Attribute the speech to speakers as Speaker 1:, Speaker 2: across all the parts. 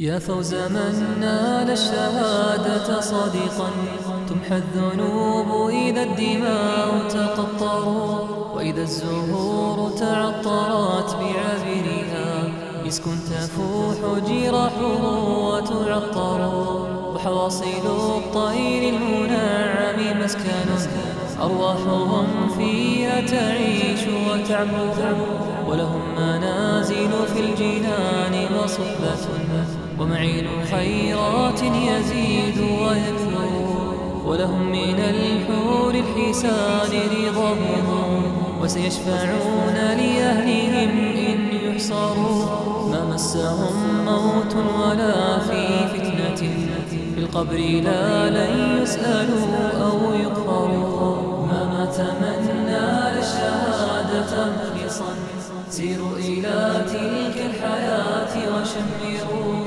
Speaker 1: يا فوز من نال الشهادة صادقا تمحى الذنوب إذا الدماء تقطر وإذا الزهور تعطرت بعابرها مسك تفوح جراحه وتعطر وحواصل الطير المنعم مسكن. أرواحهم فيها تعيش وتعبر ولهم منازل في الجنان وصحبة. ومعين خيرات يزيد ويكثر ولهم من الحور الحسان رضاهم وسيشفعون لأهلهم إن يحصروا. ما مسهم موت ولا في فتنة. في القبر لا لن يسألوا أو يقفروا ما مات من نال الشهادة مخلصا. سيروا إلى تلك الحياة وشمروا.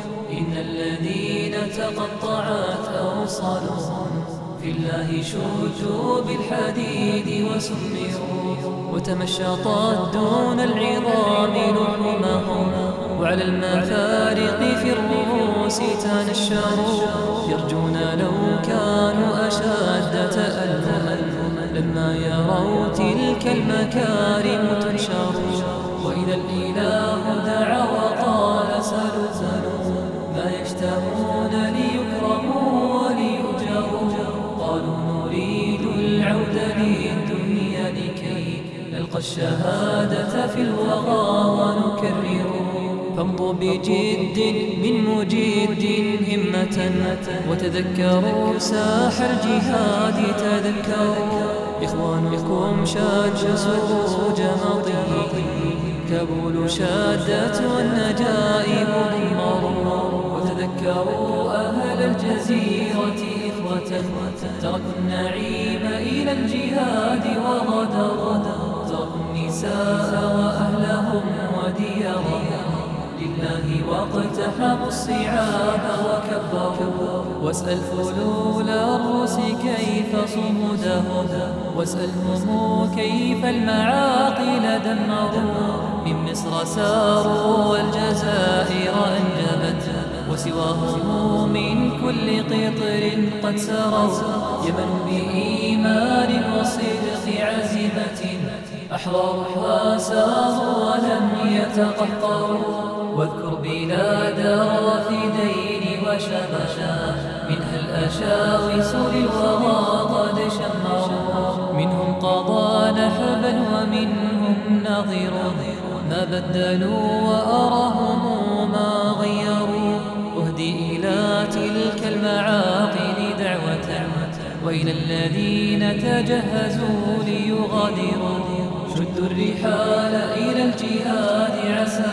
Speaker 1: إن الذين تقطعت أوصالهم في الله شجوا بالحديد وسمروا وتمشطت دون العظام لحومهم وعلى المفارق في الرؤوس تنشروا يرجون لو كانوا أشد تألما لما يروا تلك المكارم نلقى الشهادة في الوغى ونكرر. فامضوا بجد من مجد همة وتذكروا ساح الجهاد تذكروا. إخوانكم شاد سروج ماضيه كابول شادت والنجائب ضمروا وتذكروا أهل الجزيرة إخوة. تركوا النعيم إلى الجهاد وغدروا النساء وأهلهم وديارهم. لله واقتحموا الصعاب وكبروا. واسأل فلول الروس كيف صمودهم واسألهم كيف المعاقل دمروا من مصر ساروا والجزائر أنجبت. وسواهم من كل قطر قد سروا. يمن بإيمان وصدق عزيمة. أحرارها ساروا ولم يتقهقروا واذكر بلاد الرافدين وشمشا منها الأشاوس للورى قد شمروا منهم قضى نحبا ومنهم نظر. ما بدلوا وأرهم ما غيروا. أهدي إلى تلك المعاقل دعوة. وإلى الذين تجهزوا ليغادروا. الرحال إلى الجهاد عسى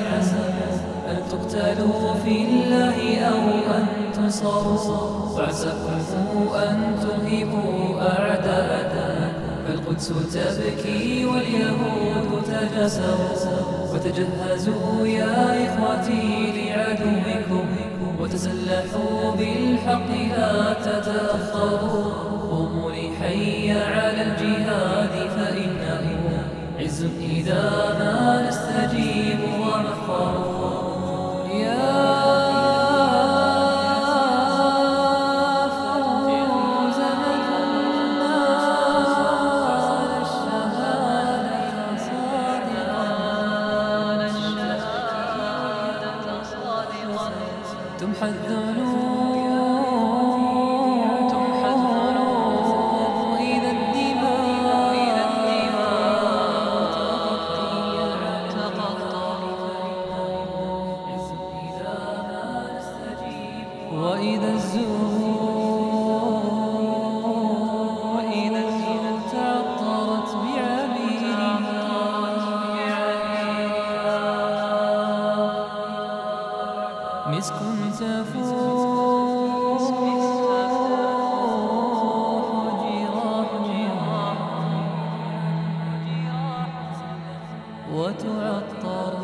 Speaker 1: أن تقتلوا في الله أو أن تنصروا وعساكم أن تهيبوا أعداء فالقدس تبكي واليهود تجسروا وتجهزوا يا إخوتي لعدوكم وتسلحوا بالحق لا تتأخروا قوموا لحي فإنه عز إذا ما نستجيب ونفر يا تمحى الذنوب وإذا الزهور وإذا تعطرت بعبيرها مسك تفوح وتعطر